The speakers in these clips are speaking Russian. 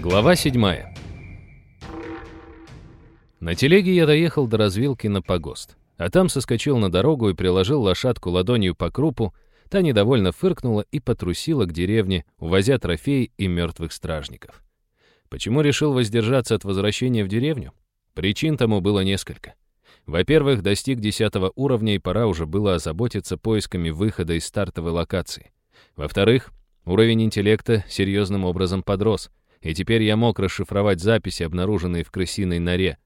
Глава 7 На телеге я доехал до развилки на погост, а там соскочил на дорогу и приложил лошадку ладонью по крупу, та недовольно фыркнула и потрусила к деревне, увозя трофеи и мертвых стражников. Почему решил воздержаться от возвращения в деревню? Причин тому было несколько. Во-первых, достиг 10 уровня, и пора уже было озаботиться поисками выхода из стартовой локации. Во-вторых, уровень интеллекта серьезным образом подрос, и теперь я мог расшифровать записи, обнаруженные в крысиной норе.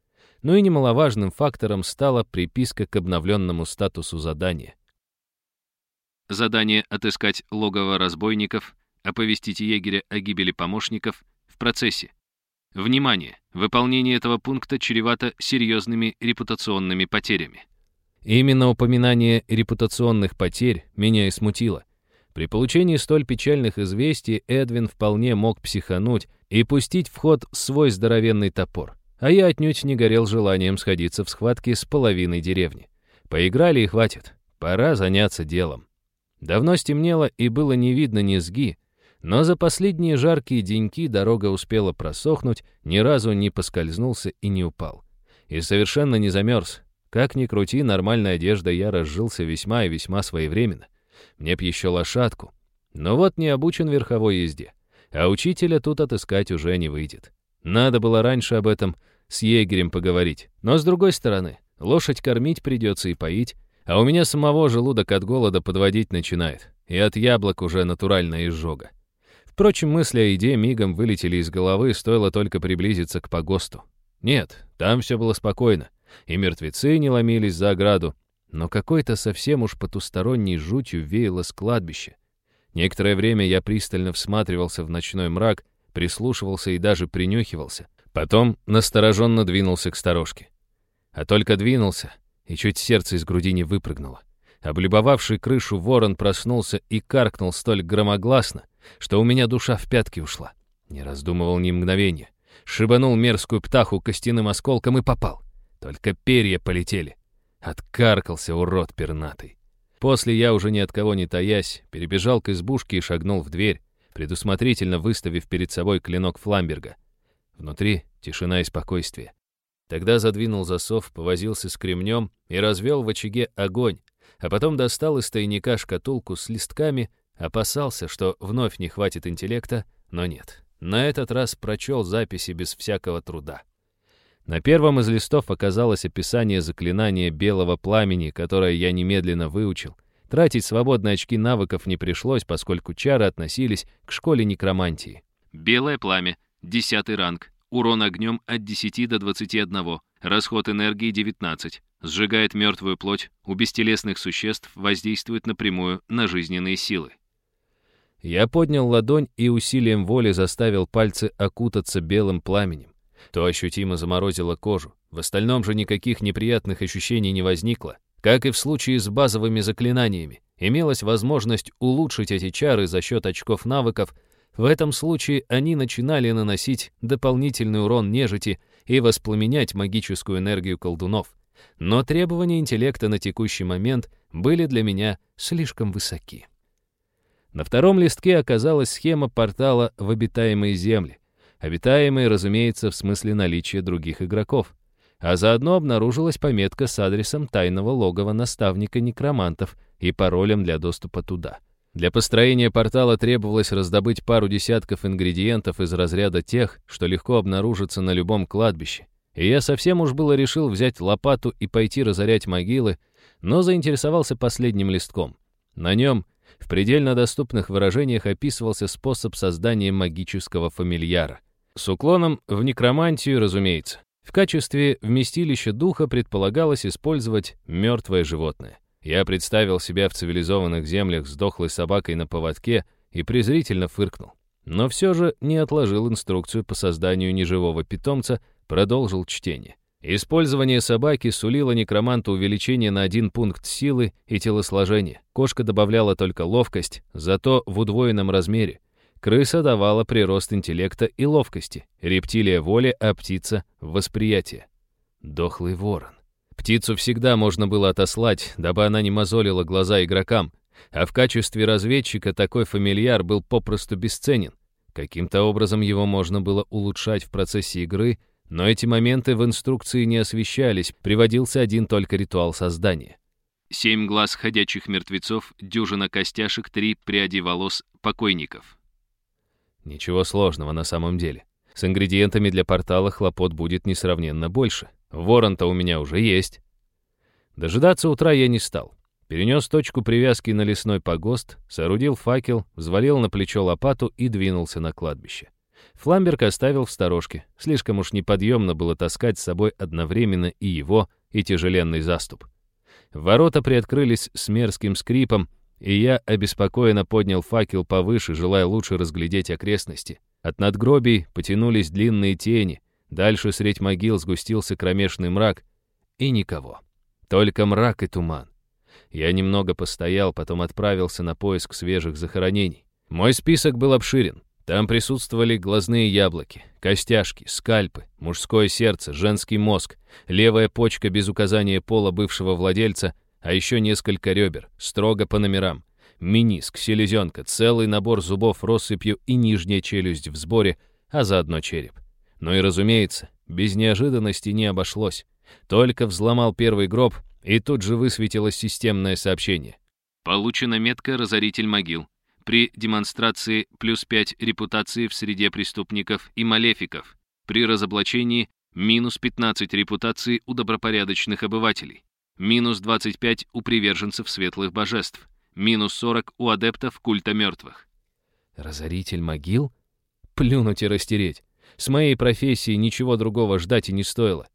Ну и немаловажным фактором стала приписка к обновленному статусу задания. Задание «Отыскать логово разбойников», оповестить егеря о гибели помощников в процессе. Внимание! Выполнение этого пункта чревато серьезными репутационными потерями. Именно упоминание репутационных потерь меня и смутило. При получении столь печальных известий Эдвин вполне мог психануть и пустить в ход свой здоровенный топор. А я отнюдь не горел желанием сходиться в схватке с половиной деревни. Поиграли и хватит. Пора заняться делом. Давно стемнело и было не видно низги, но за последние жаркие деньки дорога успела просохнуть, ни разу не поскользнулся и не упал. И совершенно не замерз. Как ни крути, нормальной одеждой я разжился весьма и весьма своевременно. Мне б еще лошадку. Но вот не обучен верховой езде. А учителя тут отыскать уже не выйдет. Надо было раньше об этом с егерем поговорить. Но с другой стороны, лошадь кормить придется и поить, а у меня самого желудок от голода подводить начинает, и от яблок уже натуральная изжога. Впрочем, мысли о еде мигом вылетели из головы, стоило только приблизиться к погосту. Нет, там все было спокойно, и мертвецы не ломились за ограду, но какой-то совсем уж потусторонней жутью веяло с кладбища. Некоторое время я пристально всматривался в ночной мрак, прислушивался и даже принюхивался. Потом настороженно двинулся к сторожке. А только двинулся, и чуть сердце из груди не выпрыгнуло. Облюбовавший крышу ворон проснулся и каркнул столь громогласно, что у меня душа в пятки ушла. Не раздумывал ни мгновения. Шибанул мерзкую птаху костяным осколком и попал. Только перья полетели. Откаркался урод пернатый. После я, уже ни от кого не таясь, перебежал к избушке и шагнул в дверь, предусмотрительно выставив перед собой клинок Фламберга. Внутри тишина и спокойствие. Тогда задвинул засов, повозился с кремнем и развел в очаге огонь, а потом достал из тайника шкатулку с листками, опасался, что вновь не хватит интеллекта, но нет. На этот раз прочел записи без всякого труда. На первом из листов оказалось описание заклинания белого пламени, которое я немедленно выучил. Тратить свободные очки навыков не пришлось, поскольку чары относились к школе некромантии. Белое пламя, 10 ранг, урон огнем от 10 до 21, расход энергии 19, сжигает мертвую плоть, у бестелесных существ воздействует напрямую на жизненные силы. Я поднял ладонь и усилием воли заставил пальцы окутаться белым пламенем. То ощутимо заморозило кожу. В остальном же никаких неприятных ощущений не возникло. Как и в случае с базовыми заклинаниями, имелась возможность улучшить эти чары за счет очков навыков. В этом случае они начинали наносить дополнительный урон нежити и воспламенять магическую энергию колдунов. Но требования интеллекта на текущий момент были для меня слишком высоки. На втором листке оказалась схема портала в обитаемые земли. Обитаемые, разумеется, в смысле наличия других игроков. А заодно обнаружилась пометка с адресом тайного логова наставника некромантов и паролем для доступа туда. Для построения портала требовалось раздобыть пару десятков ингредиентов из разряда тех, что легко обнаружатся на любом кладбище. И я совсем уж было решил взять лопату и пойти разорять могилы, но заинтересовался последним листком. На нем в предельно доступных выражениях описывался способ создания магического фамильяра. С уклоном в некромантию, разумеется. В качестве вместилища духа предполагалось использовать мертвое животное. Я представил себя в цивилизованных землях с дохлой собакой на поводке и презрительно фыркнул. Но все же не отложил инструкцию по созданию неживого питомца, продолжил чтение. Использование собаки сулило некроманту увеличение на один пункт силы и телосложения. Кошка добавляла только ловкость, зато в удвоенном размере. Крыса давала прирост интеллекта и ловкости, рептилия воли, а птица — восприятие. Дохлый ворон. Птицу всегда можно было отослать, дабы она не мозолила глаза игрокам, а в качестве разведчика такой фамильяр был попросту бесценен. Каким-то образом его можно было улучшать в процессе игры, но эти моменты в инструкции не освещались, приводился один только ритуал создания. Семь глаз ходячих мертвецов, дюжина костяшек, три пряди волос покойников. Ничего сложного на самом деле. С ингредиентами для портала хлопот будет несравненно больше. Ворон-то у меня уже есть. Дожидаться утра я не стал. Перенес точку привязки на лесной погост, соорудил факел, взвалил на плечо лопату и двинулся на кладбище. Фламберг оставил в сторожке. Слишком уж неподъемно было таскать с собой одновременно и его, и тяжеленный заступ. Ворота приоткрылись с мерзким скрипом, и я обеспокоенно поднял факел повыше, желая лучше разглядеть окрестности. От надгробий потянулись длинные тени, дальше средь могил сгустился кромешный мрак, и никого. Только мрак и туман. Я немного постоял, потом отправился на поиск свежих захоронений. Мой список был обширен. Там присутствовали глазные яблоки, костяшки, скальпы, мужское сердце, женский мозг, левая почка без указания пола бывшего владельца, а еще несколько ребер, строго по номерам, миниск, селезенка, целый набор зубов россыпью и нижняя челюсть в сборе, а заодно череп. Ну и разумеется, без неожиданности не обошлось. Только взломал первый гроб, и тут же высветилось системное сообщение. Получена метка «Разоритель могил». При демонстрации плюс 5 репутации в среде преступников и малефиков. При разоблачении минус 15 репутации у добропорядочных обывателей. Минус 25 у приверженцев светлых божеств. Минус 40 у адептов культа мертвых. Разоритель могил? Плюнуть и растереть. С моей профессией ничего другого ждать и не стоило.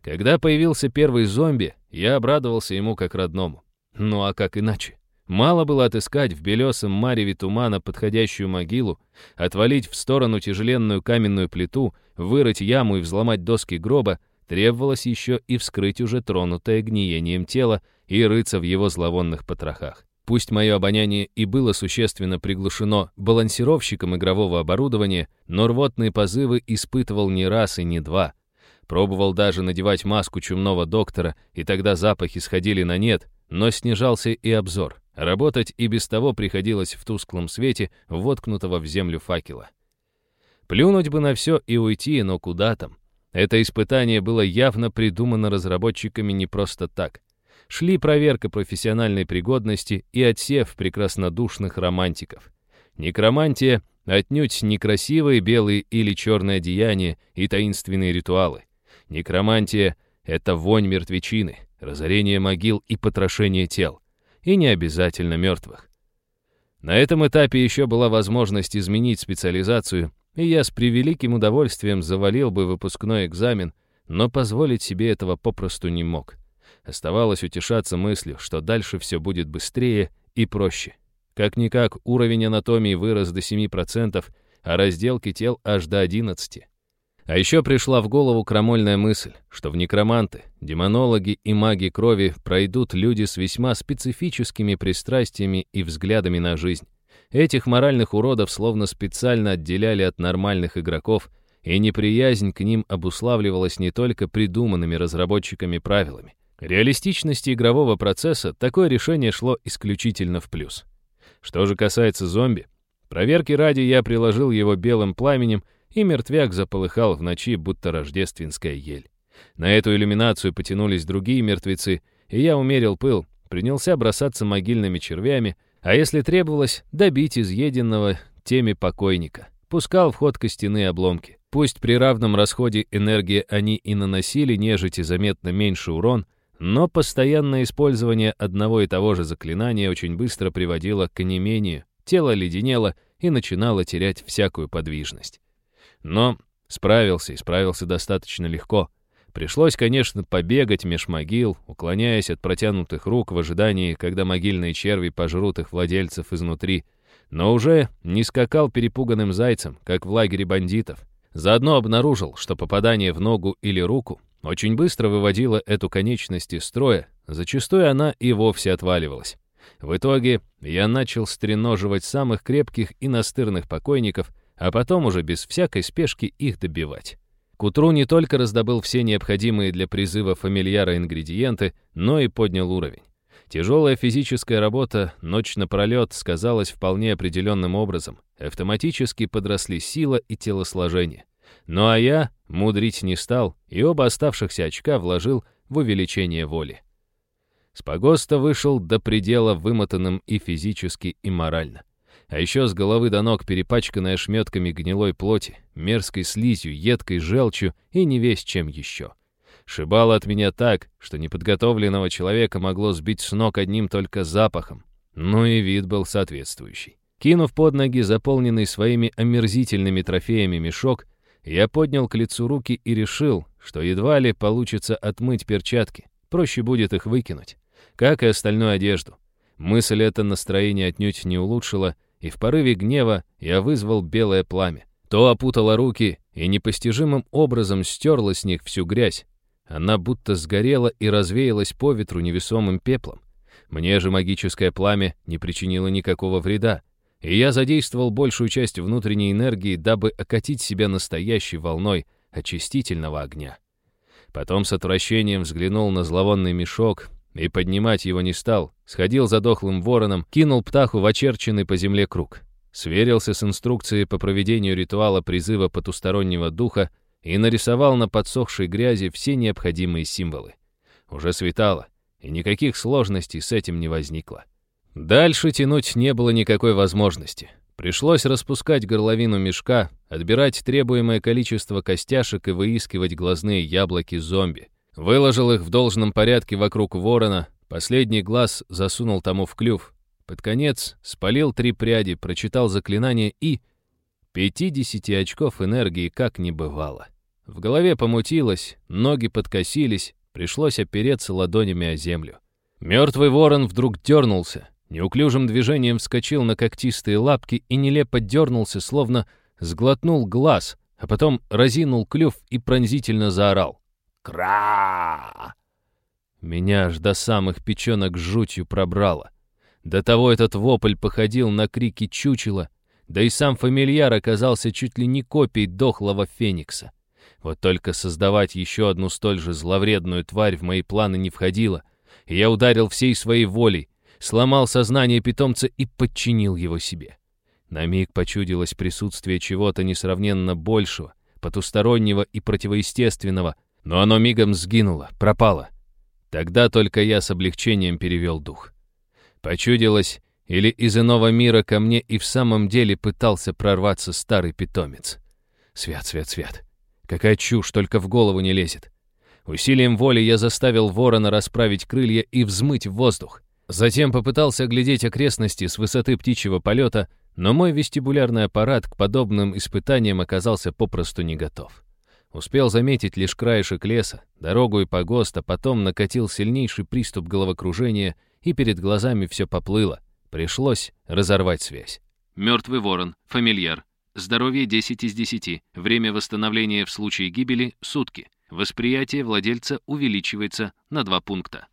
Когда появился первый зомби, я обрадовался ему как родному. Ну а как иначе? Мало было отыскать в белесом мареве тумана подходящую могилу, отвалить в сторону тяжеленную каменную плиту, вырыть яму и взломать доски гроба, требовалось еще и вскрыть уже тронутое гниением тело и рыться в его зловонных потрохах. Пусть мое обоняние и было существенно приглушено балансировщиком игрового оборудования, но рвотные позывы испытывал не раз и не два, Пробовал даже надевать маску чумного доктора, и тогда запахи сходили на нет, но снижался и обзор. Работать и без того приходилось в тусклом свете, воткнутого в землю факела. Плюнуть бы на все и уйти, но куда там? Это испытание было явно придумано разработчиками не просто так. Шли проверка профессиональной пригодности и отсев прекраснодушных романтиков. Некромантия — отнюдь некрасивые белые или черные одеяния и таинственные ритуалы. Некромантия — это вонь мертвечины, разорение могил и потрошение тел. И не обязательно мертвых. На этом этапе еще была возможность изменить специализацию, и я с превеликим удовольствием завалил бы выпускной экзамен, но позволить себе этого попросту не мог. Оставалось утешаться мыслью, что дальше все будет быстрее и проще. Как-никак уровень анатомии вырос до 7%, а разделки тел аж до 11%. А еще пришла в голову крамольная мысль, что в некроманты, демонологи и маги крови пройдут люди с весьма специфическими пристрастиями и взглядами на жизнь. Этих моральных уродов словно специально отделяли от нормальных игроков, и неприязнь к ним обуславливалась не только придуманными разработчиками правилами. Реалистичности игрового процесса такое решение шло исключительно в плюс. Что же касается зомби, проверки ради я приложил его белым пламенем и мертвяк заполыхал в ночи, будто рождественская ель. На эту иллюминацию потянулись другие мертвецы, и я умерил пыл, принялся бросаться могильными червями, а если требовалось, добить изъеденного теми покойника. Пускал в ход костяные обломки. Пусть при равном расходе энергии они и наносили нежити заметно меньше урон, но постоянное использование одного и того же заклинания очень быстро приводило к онемению, тело леденело и начинало терять всякую подвижность. Но справился и справился достаточно легко. Пришлось, конечно, побегать меж могил, уклоняясь от протянутых рук в ожидании, когда могильные черви пожрут их владельцев изнутри, но уже не скакал перепуганным зайцем, как в лагере бандитов. Заодно обнаружил, что попадание в ногу или руку очень быстро выводило эту конечность из строя, зачастую она и вовсе отваливалась. В итоге я начал стреноживать самых крепких и настырных покойников, а потом уже без всякой спешки их добивать. К утру не только раздобыл все необходимые для призыва фамильяра ингредиенты, но и поднял уровень. Тяжелая физическая работа ночь напролет сказалась вполне определенным образом. Автоматически подросли сила и телосложение. Ну а я мудрить не стал, и оба оставшихся очка вложил в увеличение воли. С погоста вышел до предела вымотанным и физически, и морально. А еще с головы до ног перепачканная шметками гнилой плоти, мерзкой слизью, едкой желчью и не весь чем еще. Шибало от меня так, что неподготовленного человека могло сбить с ног одним только запахом. Ну и вид был соответствующий. Кинув под ноги заполненный своими омерзительными трофеями мешок, я поднял к лицу руки и решил, что едва ли получится отмыть перчатки. Проще будет их выкинуть как и остальную одежду. Мысль эта настроение отнюдь не улучшила, и в порыве гнева я вызвал белое пламя. То опутало руки и непостижимым образом стерла с них всю грязь. Она будто сгорела и развеялась по ветру невесомым пеплом. Мне же магическое пламя не причинило никакого вреда, и я задействовал большую часть внутренней энергии, дабы окатить себя настоящей волной очистительного огня. Потом с отвращением взглянул на зловонный мешок, и поднимать его не стал, сходил за дохлым вороном, кинул птаху в очерченный по земле круг, сверился с инструкцией по проведению ритуала призыва потустороннего духа и нарисовал на подсохшей грязи все необходимые символы. Уже светало, и никаких сложностей с этим не возникло. Дальше тянуть не было никакой возможности. Пришлось распускать горловину мешка, отбирать требуемое количество костяшек и выискивать глазные яблоки зомби — Выложил их в должном порядке вокруг ворона, последний глаз засунул тому в клюв. Под конец спалил три пряди, прочитал заклинание и... 50 очков энергии как не бывало. В голове помутилось, ноги подкосились, пришлось опереться ладонями о землю. Мертвый ворон вдруг дернулся, неуклюжим движением вскочил на когтистые лапки и нелепо дернулся, словно сглотнул глаз, а потом разинул клюв и пронзительно заорал. Кра! Меня аж до самых печенок жутью пробрало. До того этот вопль походил на крики чучела, да и сам фамильяр оказался чуть ли не копией дохлого феникса. Вот только создавать еще одну столь же зловредную тварь в мои планы не входило, и я ударил всей своей волей, сломал сознание питомца и подчинил его себе. На миг почудилось присутствие чего-то несравненно большего, потустороннего и противоестественного — но оно мигом сгинуло, пропало. Тогда только я с облегчением перевел дух. Почудилось, или из иного мира ко мне и в самом деле пытался прорваться старый питомец. Свят, свят, свят. Какая чушь, только в голову не лезет. Усилием воли я заставил ворона расправить крылья и взмыть в воздух. Затем попытался оглядеть окрестности с высоты птичьего полета, но мой вестибулярный аппарат к подобным испытаниям оказался попросту не готов. Успел заметить лишь краешек леса, дорогу и погост, а потом накатил сильнейший приступ головокружения, и перед глазами все поплыло. Пришлось разорвать связь. Мертвый ворон, фамильяр. Здоровье 10 из 10. Время восстановления в случае гибели — сутки. Восприятие владельца увеличивается на 2 пункта.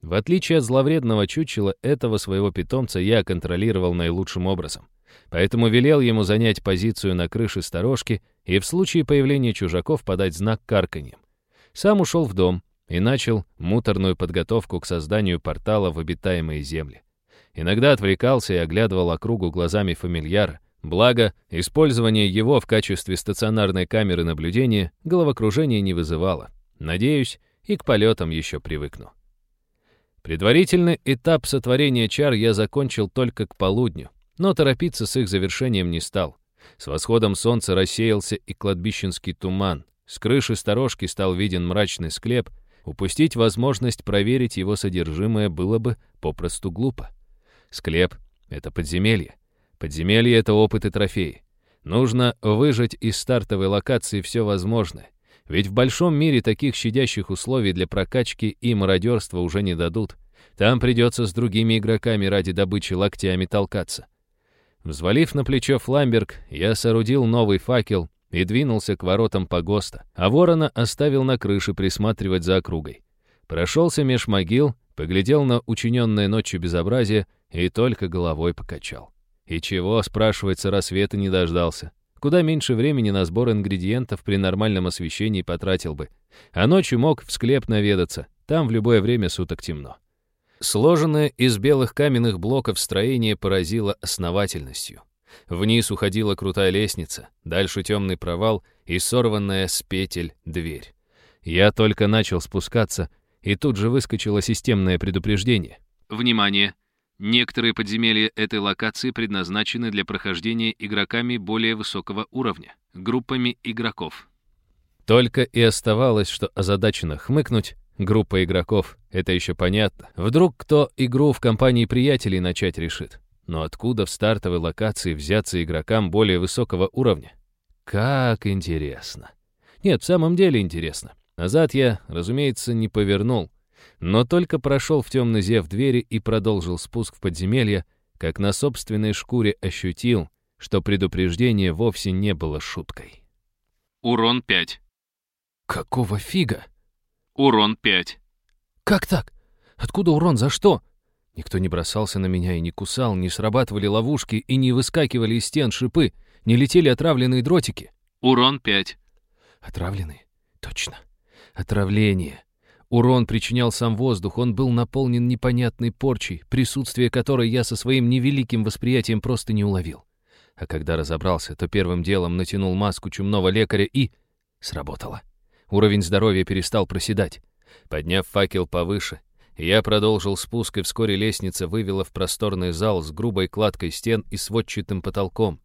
В отличие от зловредного чучела, этого своего питомца я контролировал наилучшим образом. Поэтому велел ему занять позицию на крыше сторожки и в случае появления чужаков подать знак карканьем. Сам ушел в дом и начал муторную подготовку к созданию портала в обитаемые земли. Иногда отвлекался и оглядывал округу глазами фамильяра, благо использование его в качестве стационарной камеры наблюдения головокружения не вызывало. Надеюсь, и к полетам еще привыкну. Предварительный этап сотворения чар я закончил только к полудню, но торопиться с их завершением не стал. С восходом солнца рассеялся и кладбищенский туман. С крыши сторожки стал виден мрачный склеп. Упустить возможность проверить его содержимое было бы попросту глупо. Склеп — это подземелье. Подземелье — это опыт и трофеи. Нужно выжать из стартовой локации все возможное. Ведь в большом мире таких щадящих условий для прокачки и мародерства уже не дадут. Там придется с другими игроками ради добычи локтями толкаться. Взвалив на плечо фламберг, я соорудил новый факел и двинулся к воротам погоста, а ворона оставил на крыше присматривать за округой. Прошелся меж могил, поглядел на учиненное ночью безобразие и только головой покачал. И чего, спрашивается, рассвета не дождался. Куда меньше времени на сбор ингредиентов при нормальном освещении потратил бы. А ночью мог в склеп наведаться, там в любое время суток темно. Сложенное из белых каменных блоков строение поразило основательностью. Вниз уходила крутая лестница, дальше темный провал и сорванная с петель дверь. Я только начал спускаться, и тут же выскочило системное предупреждение. Внимание! Некоторые подземелья этой локации предназначены для прохождения игроками более высокого уровня, группами игроков. Только и оставалось, что озадаченно хмыкнуть. Группа игроков — это еще понятно. Вдруг кто игру в компании приятелей начать решит. Но откуда в стартовой локации взяться игрокам более высокого уровня? Как интересно. Нет, в самом деле интересно. Назад я, разумеется, не повернул, но только прошел в темный зев двери и продолжил спуск в подземелье, как на собственной шкуре ощутил, что предупреждение вовсе не было шуткой. Урон 5. Какого фига? Урон 5. Как так? Откуда урон? За что? Никто не бросался на меня и не кусал, не срабатывали ловушки и не выскакивали из стен шипы, не летели отравленные дротики. Урон 5. Отравленные? Точно. Отравление. Урон причинял сам воздух, он был наполнен непонятной порчей, присутствие которой я со своим невеликим восприятием просто не уловил. А когда разобрался, то первым делом натянул маску чумного лекаря и... Сработало. Уровень здоровья перестал проседать. Подняв факел повыше, я продолжил спуск, и вскоре лестница вывела в просторный зал с грубой кладкой стен и сводчатым потолком.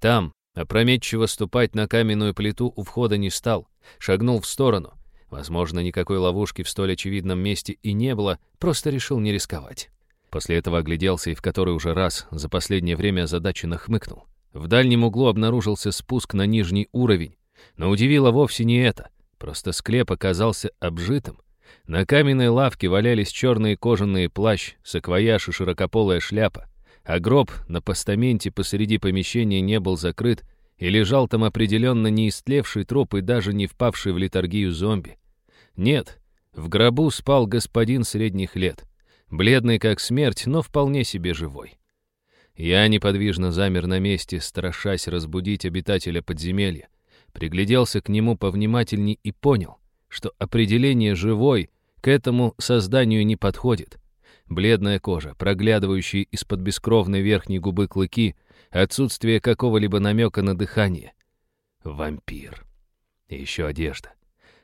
Там, опрометчиво ступать на каменную плиту у входа не стал, шагнул в сторону — Возможно, никакой ловушки в столь очевидном месте и не было, просто решил не рисковать. После этого огляделся и в который уже раз за последнее время задачи нахмыкнул. В дальнем углу обнаружился спуск на нижний уровень, но удивило вовсе не это. Просто склеп оказался обжитым. На каменной лавке валялись черные кожаные плащ, саквояж и широкополая шляпа, а гроб на постаменте посреди помещения не был закрыт, и лежал там определенно не истлевший труп и даже не впавший в литургию зомби. Нет, в гробу спал господин средних лет, бледный как смерть, но вполне себе живой. Я неподвижно замер на месте, страшась разбудить обитателя подземелья, пригляделся к нему повнимательней и понял, что определение «живой» к этому созданию не подходит. Бледная кожа, проглядывающие из-под бескровной верхней губы клыки — Отсутствие какого-либо намека на дыхание. Вампир. И еще одежда.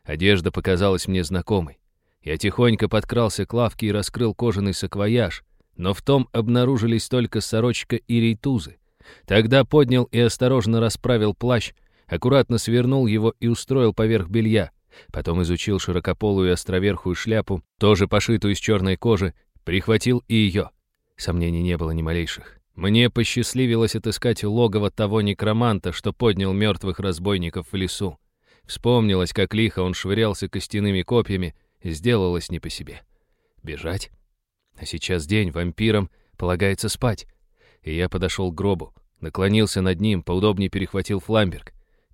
Одежда показалась мне знакомой. Я тихонько подкрался к лавке и раскрыл кожаный саквояж, но в том обнаружились только сорочка и рейтузы. Тогда поднял и осторожно расправил плащ, аккуратно свернул его и устроил поверх белья. Потом изучил широкополую островерхую шляпу, тоже пошитую из черной кожи, прихватил и ее. Сомнений не было ни малейших. Мне посчастливилось отыскать логово того некроманта, что поднял мертвых разбойников в лесу. Вспомнилось, как лихо он швырялся костяными копьями, сделалось не по себе. Бежать? А сейчас день, вампирам полагается спать. И я подошел к гробу, наклонился над ним, поудобнее перехватил фламберг.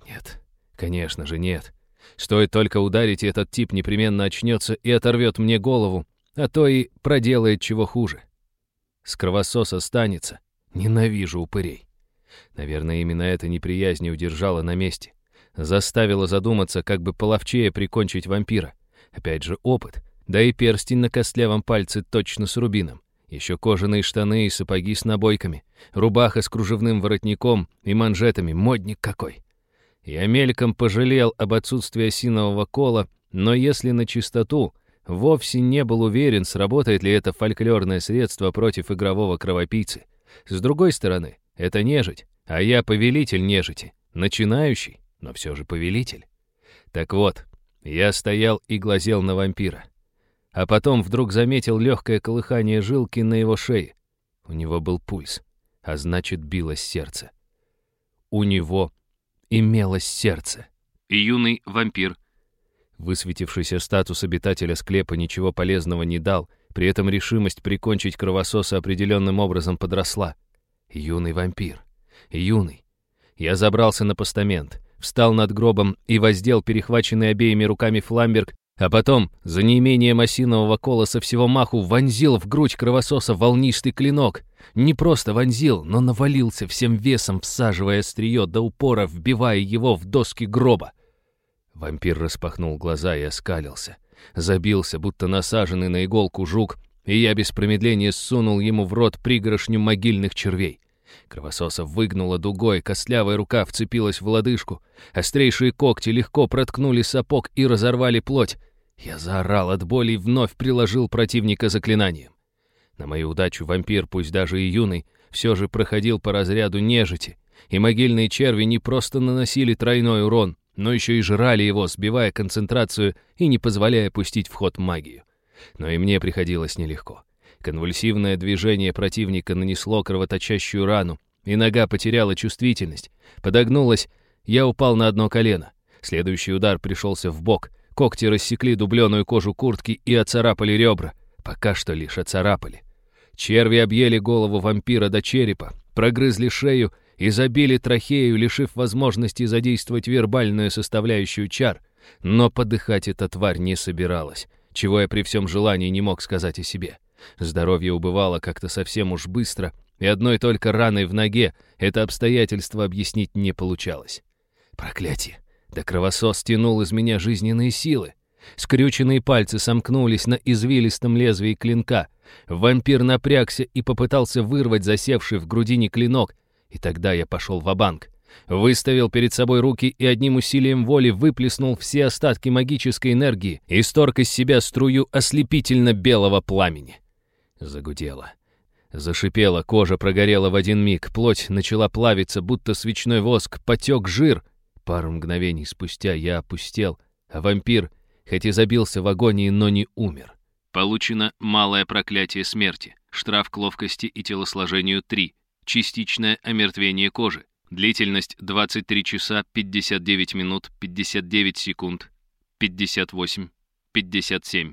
Нет, конечно же нет. Стоит только ударить, и этот тип непременно очнется и оторвет мне голову, а то и проделает чего хуже. С кровососа останется. Ненавижу упырей. Наверное, именно эта неприязнь и удержала на месте. Заставила задуматься, как бы половчее прикончить вампира. Опять же, опыт. Да и перстень на костлявом пальце точно с рубином. Еще кожаные штаны и сапоги с набойками. Рубаха с кружевным воротником и манжетами. Модник какой. Я мельком пожалел об отсутствии осинового кола, но если на чистоту, вовсе не был уверен, сработает ли это фольклорное средство против игрового кровопийцы. С другой стороны, это нежить, а я повелитель нежити, начинающий, но все же повелитель. Так вот, я стоял и глазел на вампира. А потом вдруг заметил легкое колыхание жилки на его шее. У него был пульс, а значит, билось сердце. У него имелось сердце. Юный вампир. Высветившийся статус обитателя склепа ничего полезного не дал, при этом решимость прикончить кровососа определенным образом подросла. Юный вампир. Юный. Я забрался на постамент, встал над гробом и воздел перехваченный обеими руками фламберг, а потом, за неимением осинового кола со всего маху, вонзил в грудь кровососа волнистый клинок. Не просто вонзил, но навалился всем весом, всаживая острие до упора, вбивая его в доски гроба. Вампир распахнул глаза и оскалился. Забился, будто насаженный на иголку жук, и я без промедления сунул ему в рот пригоршню могильных червей. Кровососа выгнула дугой, костлявая рука вцепилась в лодыжку. Острейшие когти легко проткнули сапог и разорвали плоть. Я заорал от боли и вновь приложил противника заклинанием. На мою удачу вампир, пусть даже и юный, все же проходил по разряду нежити, и могильные черви не просто наносили тройной урон, но еще и жрали его, сбивая концентрацию и не позволяя пустить в ход магию. Но и мне приходилось нелегко. Конвульсивное движение противника нанесло кровоточащую рану, и нога потеряла чувствительность. Подогнулась, я упал на одно колено. Следующий удар пришелся в бок. Когти рассекли дубленую кожу куртки и оцарапали ребра. Пока что лишь оцарапали. Черви объели голову вампира до черепа, прогрызли шею и забили трахею, лишив возможности задействовать вербальную составляющую чар. Но подыхать эта тварь не собиралась, чего я при всем желании не мог сказать о себе. Здоровье убывало как-то совсем уж быстро, и одной только раной в ноге это обстоятельство объяснить не получалось. Проклятие! Да кровосос тянул из меня жизненные силы. Скрюченные пальцы сомкнулись на извилистом лезвии клинка. Вампир напрягся и попытался вырвать засевший в грудине клинок, и тогда я пошел в банк Выставил перед собой руки и одним усилием воли выплеснул все остатки магической энергии и сторг из себя струю ослепительно-белого пламени. Загудело. Зашипела, кожа прогорела в один миг, плоть начала плавиться, будто свечной воск, потек жир. Пару мгновений спустя я опустел, а вампир, хоть и забился в агонии, но не умер. Получено малое проклятие смерти, штраф к ловкости и телосложению 3, частичное омертвение кожи, длительность 23 часа 59 минут 59 секунд 58, 57.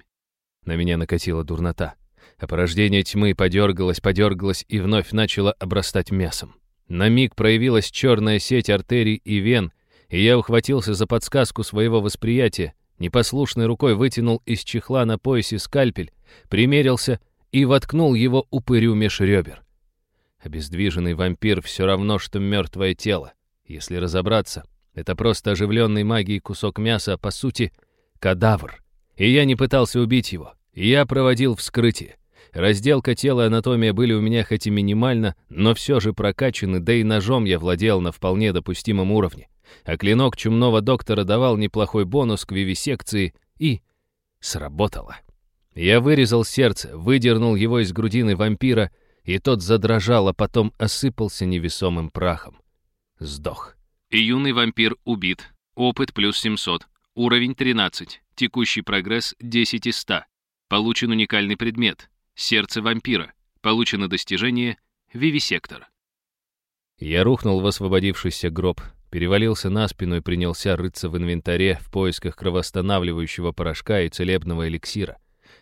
На меня накатила дурнота а порождение тьмы подергалось, подергалось и вновь начало обрастать мясом. На миг проявилась черная сеть артерий и вен, и я ухватился за подсказку своего восприятия, непослушной рукой вытянул из чехла на поясе скальпель, примерился и воткнул его упырю меж ребер. Обездвиженный вампир все равно, что мертвое тело. Если разобраться, это просто оживленный магией кусок мяса, а по сути, кадавр. И я не пытался убить его. Я проводил вскрытие. Разделка тела и анатомия были у меня хоть и минимально, но все же прокачаны, да и ножом я владел на вполне допустимом уровне. А клинок чумного доктора давал неплохой бонус к вивисекции и... сработало. Я вырезал сердце, выдернул его из грудины вампира, и тот задрожал, а потом осыпался невесомым прахом. Сдох. И юный вампир убит. Опыт плюс 700. Уровень 13. Текущий прогресс 10 из 100. Получен уникальный предмет. Сердце вампира. Получено достижение Вивисектор. Я рухнул в освободившийся гроб, перевалился на спину и принялся рыться в инвентаре в поисках кровоостанавливающего порошка и целебного эликсира.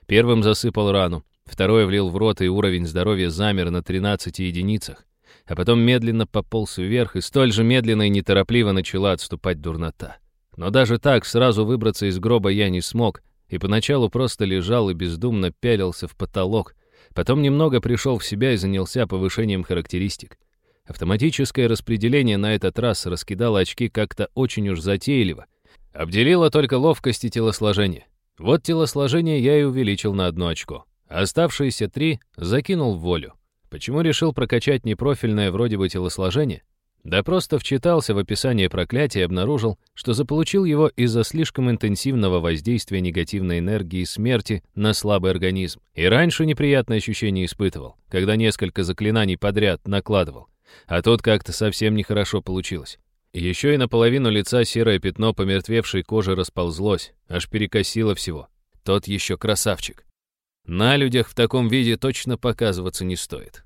Первым засыпал рану, второй влил в рот, и уровень здоровья замер на 13 единицах. А потом медленно пополз вверх, и столь же медленно и неторопливо начала отступать дурнота. Но даже так сразу выбраться из гроба я не смог, и поначалу просто лежал и бездумно пялился в потолок. Потом немного пришел в себя и занялся повышением характеристик. Автоматическое распределение на этот раз раскидало очки как-то очень уж затейливо. Обделило только ловкость и телосложение. Вот телосложение я и увеличил на одно очко. Оставшиеся три закинул в волю. Почему решил прокачать непрофильное вроде бы телосложение? Да просто вчитался в описание проклятия и обнаружил, что заполучил его из-за слишком интенсивного воздействия негативной энергии смерти на слабый организм. И раньше неприятное ощущение испытывал, когда несколько заклинаний подряд накладывал. А тут как-то совсем нехорошо получилось. Еще и наполовину лица серое пятно помертвевшей кожи расползлось, аж перекосило всего. Тот еще красавчик. На людях в таком виде точно показываться не стоит.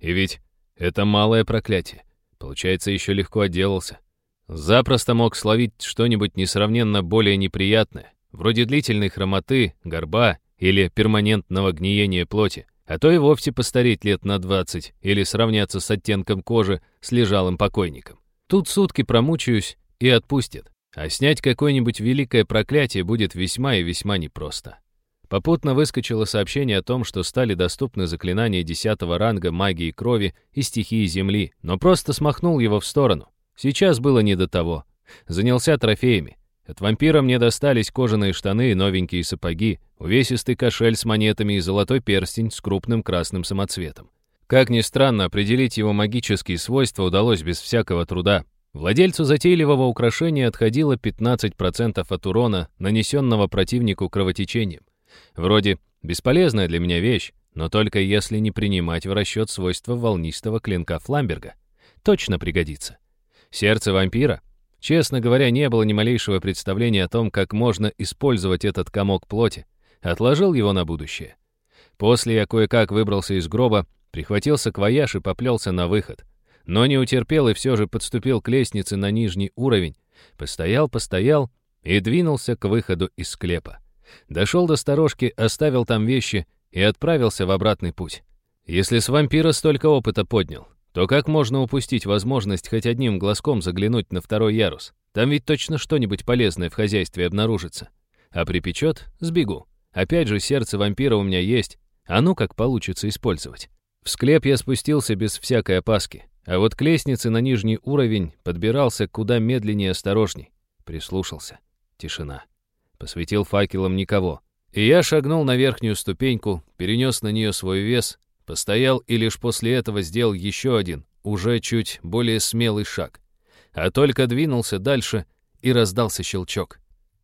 И ведь это малое проклятие. Получается, еще легко отделался. Запросто мог словить что-нибудь несравненно более неприятное, вроде длительной хромоты, горба или перманентного гниения плоти, а то и вовсе постареть лет на 20 или сравняться с оттенком кожи с лежалым покойником. Тут сутки промучаюсь и отпустят, а снять какое-нибудь великое проклятие будет весьма и весьма непросто. Попутно выскочило сообщение о том, что стали доступны заклинания 10 ранга магии крови и стихии земли, но просто смахнул его в сторону. Сейчас было не до того. Занялся трофеями. От вампира мне достались кожаные штаны и новенькие сапоги, увесистый кошель с монетами и золотой перстень с крупным красным самоцветом. Как ни странно, определить его магические свойства удалось без всякого труда. Владельцу затейливого украшения отходило 15% от урона, нанесенного противнику кровотечением. Вроде бесполезная для меня вещь, но только если не принимать в расчет свойства волнистого клинка Фламберга. Точно пригодится. Сердце вампира — Честно говоря, не было ни малейшего представления о том, как можно использовать этот комок плоти. Отложил его на будущее. После я кое-как выбрался из гроба, прихватил саквояж и поплелся на выход. Но не утерпел и все же подступил к лестнице на нижний уровень. Постоял, постоял и двинулся к выходу из склепа. Дошел до сторожки, оставил там вещи и отправился в обратный путь. Если с вампира столько опыта поднял, то как можно упустить возможность хоть одним глазком заглянуть на второй ярус? Там ведь точно что-нибудь полезное в хозяйстве обнаружится. А припечет — сбегу. Опять же, сердце вампира у меня есть, а ну как получится использовать. В склеп я спустился без всякой опаски, а вот к лестнице на нижний уровень подбирался куда медленнее и осторожней. Прислушался. Тишина. Посветил факелом никого. И я шагнул на верхнюю ступеньку, перенес на нее свой вес Постоял и лишь после этого сделал еще один, уже чуть более смелый шаг. А только двинулся дальше, и раздался щелчок.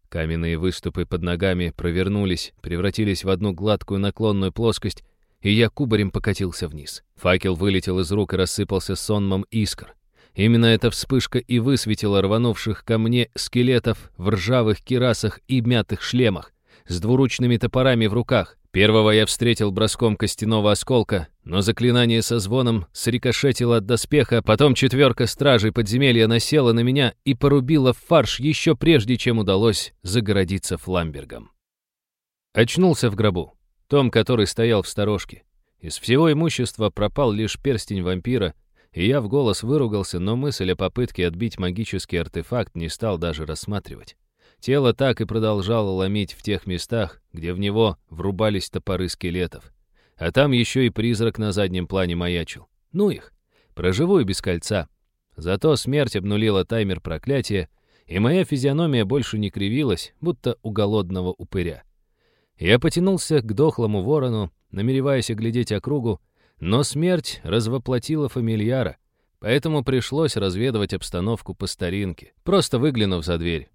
Каменные выступы под ногами провернулись, превратились в одну гладкую наклонную плоскость, и я кубарем покатился вниз. Факел вылетел из рук и рассыпался сонмом искр. Именно эта вспышка и высветила рванувших ко мне скелетов в ржавых кирасах и мятых шлемах, с двуручными топорами в руках. Первого я встретил броском костяного осколка, но заклинание со звоном срикошетило от доспеха, потом четверка стражей подземелья насела на меня и порубила в фарш еще прежде, чем удалось загородиться фламбергом. Очнулся в гробу, том, который стоял в сторожке. Из всего имущества пропал лишь перстень вампира, и я в голос выругался, но мысль о попытке отбить магический артефакт не стал даже рассматривать. Тело так и продолжало ломить в тех местах, где в него врубались топоры скелетов. А там еще и призрак на заднем плане маячил. Ну их, проживу и без кольца. Зато смерть обнулила таймер проклятия, и моя физиономия больше не кривилась, будто у голодного упыря. Я потянулся к дохлому ворону, намереваясь оглядеть округу, но смерть развоплотила фамильяра, поэтому пришлось разведывать обстановку по старинке, просто выглянув за дверь.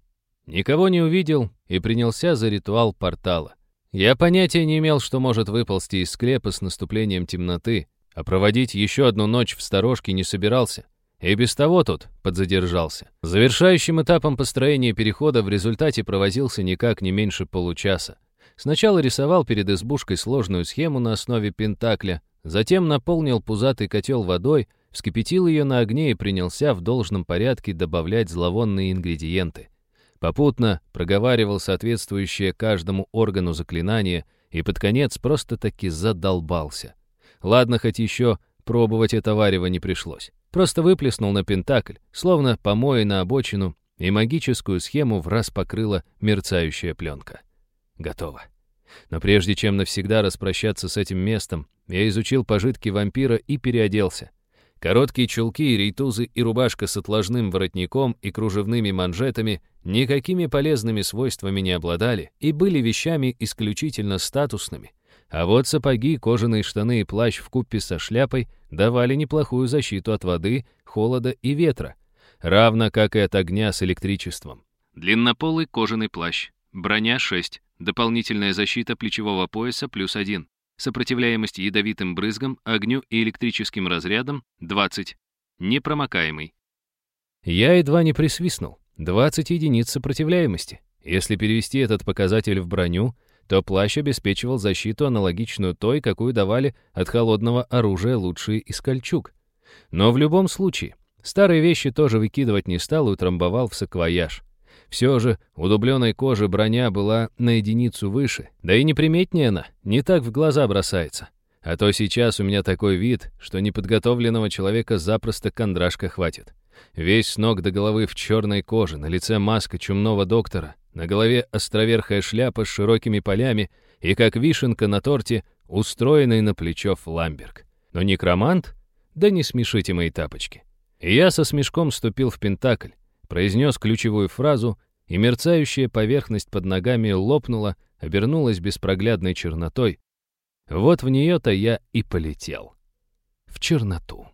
Никого не увидел и принялся за ритуал портала. Я понятия не имел, что может выползти из склепа с наступлением темноты, а проводить еще одну ночь в сторожке не собирался. И без того тут подзадержался. Завершающим этапом построения перехода в результате провозился никак не меньше получаса. Сначала рисовал перед избушкой сложную схему на основе пентакля, затем наполнил пузатый котел водой, вскипятил ее на огне и принялся в должном порядке добавлять зловонные ингредиенты. Попутно проговаривал соответствующее каждому органу заклинание и под конец просто-таки задолбался. Ладно, хоть еще пробовать это варево не пришлось. Просто выплеснул на пентакль, словно помои на обочину, и магическую схему в раз покрыла мерцающая пленка. Готово. Но прежде чем навсегда распрощаться с этим местом, я изучил пожитки вампира и переоделся. Короткие чулки, рейтузы и рубашка с отложным воротником и кружевными манжетами никакими полезными свойствами не обладали и были вещами исключительно статусными. А вот сапоги, кожаные штаны и плащ в купе со шляпой давали неплохую защиту от воды, холода и ветра, равно как и от огня с электричеством. Длиннополый кожаный плащ, броня 6, дополнительная защита плечевого пояса плюс 1. Сопротивляемость ядовитым брызгам, огню и электрическим разрядам — 20. Непромокаемый. Я едва не присвистнул. 20 единиц сопротивляемости. Если перевести этот показатель в броню, то плащ обеспечивал защиту, аналогичную той, какую давали от холодного оружия лучшие из кольчуг. Но в любом случае, старые вещи тоже выкидывать не стал и утрамбовал в саквояж. Все же у дубленой кожи броня была на единицу выше, да и неприметнее она, не так в глаза бросается. А то сейчас у меня такой вид, что неподготовленного человека запросто кондрашка хватит. Весь с ног до головы в черной коже, на лице маска чумного доктора, на голове островерхая шляпа с широкими полями и, как вишенка на торте, устроенный на плечо фламберг. Но некромант? Да не смешите мои тапочки. И я со смешком ступил в Пентакль, произнес ключевую фразу и мерцающая поверхность под ногами лопнула, обернулась беспроглядной чернотой. Вот в нее-то я и полетел. В черноту.